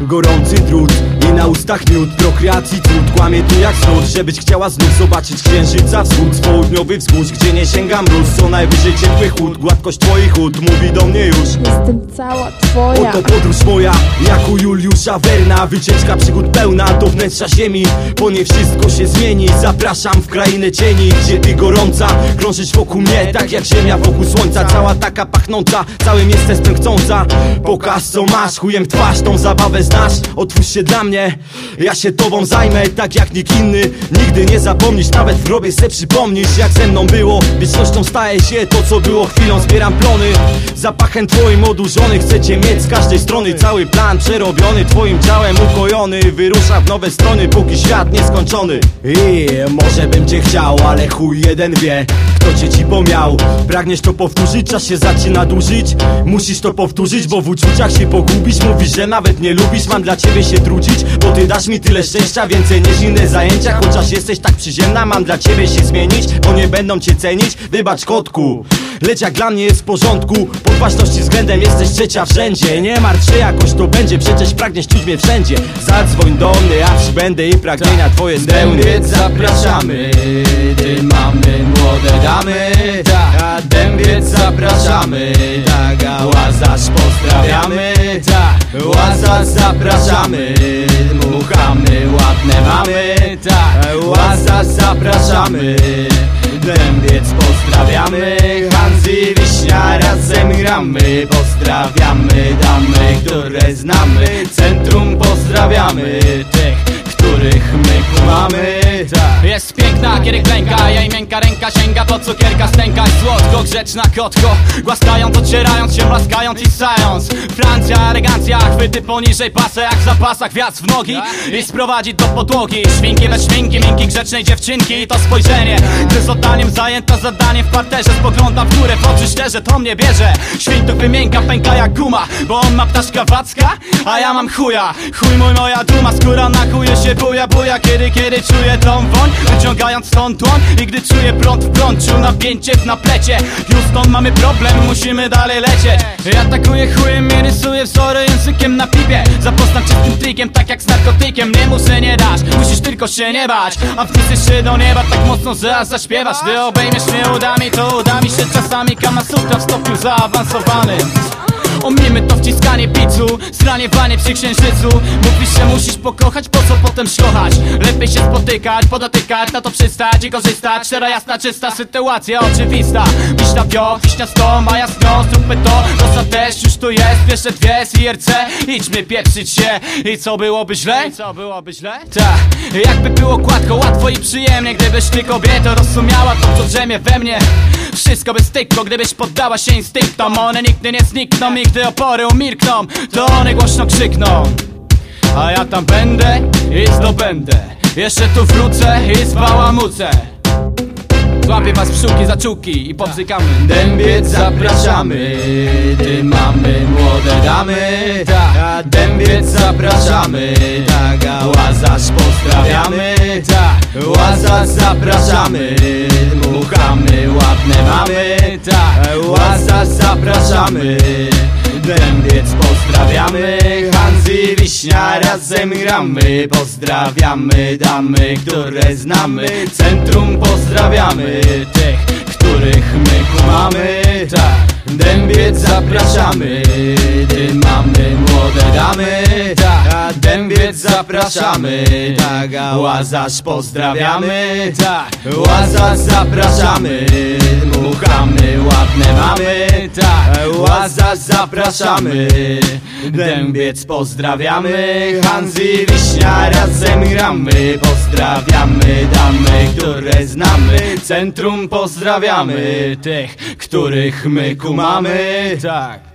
gorący drut i na ustach miód. Prokreacji trud, kłamie tu jak snud Żebyś chciała znów zobaczyć księżyca wschód. Z południowych wzgórz, gdzie nie sięga mróz. Co najwyżej ciepły chłód, gładkość twoich chód Mówi do mnie już. Jestem cała twoja. Oto podróż moja, jak u Juliusza Werna. Wycieczka przygód pełna do wnętrza ziemi. Po niej wszystko się zmieni. Zapraszam w krainę cieni Gdzie ty gorąca, krążysz wokół mnie Tak jak ziemia wokół słońca. Cała taka pachnąca, całym jestem chcąca. Pokaż co masz, chujem twarz Tą zabawę znasz, otwórz się dla mnie. Ja się tobą zajmę, tak jak nikt inny. Nigdy nie zapomnisz, nawet w grobie se przypomnisz Jak ze mną było, wiecznością staje się To co było chwilą, zbieram plony. Zapachem twoim odurzony. Chcecie mieć z każdej strony Cały plan przerobiony. Twoim ciałem ukojony. Wyrusza w nowe strony Póki świat nieskończony. I może bym cię chciał Ale chuj jeden wie Kto cię ci pomiał. Pragniesz to powtórzyć Czas się zaczyna dłużyć. Musisz to powtórzyć Bo w uczuciach się pogubić Mówisz, że nawet nie lubisz Mam dla ciebie się trudzić Bo ty dasz mi tyle szczęścia Więcej niż inne zajęcia. Chociaż jesteś tak przyziemna Mam dla ciebie się zmienić Bo nie będą cię cenić. Wybacz kotku Lecz jak dla mnie jest w porządku. Pod ważności względem jesteś trzecia w rzędzie Nie martw się jakoś to będzie Przecież pragniesz czuć mnie wszędzie. Zadzwoń do mnie, przybędę i pragnienia twoje spełnię Dębiec zapraszamy, ty mamy młode damy. A dębiec zapraszamy, tak a łazarz pozdrawiamy. Tak, łazarz zapraszamy, muchamy ładne mamy. Tak, łazarz zapraszamy, dębiec pozdrawiamy. Hanzi Wiśnia razem gramy. Pozdrawiamy damy, które znamy. Centrum pozdrawiamy. Tych których my Tak. Jest piękna, kiedy klęka Jej miękka ręka sięga po cukierka Stęka słodko, grzeczna kotko. Głaskając, ocierając się, blaskając i stając Francja, elegancja, chwyty poniżej pasa Jak w zapasach wiatr w nogi. I sprowadzi do podłogi Świnki bez szminki, miękki, grzecznej dziewczynki. To spojrzenie, gdy z oddaniem zajęta zadaniem w parterze Spogląda w górę, w oczy szczerze, to mnie bierze. Świntuk wymięka, pęka jak guma Bo on ma ptaszka wacka, a ja mam chuja. Chuj mój, moja duma, skóra na chuje się buja, buja. Kiedy, kiedy czuję tą woń Wyciągając stąd dłoń I gdy czuję prąd w prąd napięcie w naplecie. Houston mamy problem, musimy dalej lecieć. Ja atakuję chujem i rysuję wzory językiem na pipie. Zapoznam cię z tym trikiem, tak jak z narkotykiem. Nie muszę, nie dasz, musisz tylko się nie bać. A wniesiesz się do nieba tak mocno, że aż zaśpiewasz. Gdy obejmiesz mnie udami, to uda mi się czasami Kama sutra w stopniu zaawansowanym. Omijmy to wciskanie picu Zraniewanie przy księżycu. Mówisz, że musisz pokochać, po co potem szkochać Lepiej się spotykać, podotykać, na to przystać i korzystać. Szczera, jasna, czysta sytuacja oczywista. Wiśna wio, wiśnia sto, maja sno Zróbmy to, rosa też już tu jest. Pierwsze dwie z IRC, idźmy pieprzyć się. I co byłoby źle? I co byłoby źle? Tak, jakby było gładko, łatwo i przyjemnie. Gdybyś ty kobieto rozumiała to, co drzemie we mnie. Wszystko by stykło, gdybyś poddała się instynktom. One nigdy nie znikną i gdy opory umilkną. To one głośno krzykną A ja tam będę i zdobędę. Jeszcze tu wrócę i zbałamucę Złapię was w szuki, zaczuki i pobzykamy Dębiec zapraszamy, ty mamy młode damy. A dębiec zapraszamy, tak a łazarz pozdrawiamy. Tak, łazarz zapraszamy, muchamy ładne mamy. Tak, łazarz zapraszamy, dębiec pozdrawiamy. Hanzi Wiśnia razem gramy Pozdrawiamy damy, które znamy. Centrum pozdrawiamy tych, których my kumamy Tak, dębiec zapraszamy. Ty mamy młode damy Tak, dębiec zapraszamy. Tak, a łazarz pozdrawiamy. Tak, łazarz zapraszamy. Muchamy ładne mamy. Tak, łazarz zapraszamy. Dębiec pozdrawiamy. Hanzi Wiśnia razem gramy. Pozdrawiamy damy, które znamy. Centrum pozdrawiamy tych, których my kumamy. Tak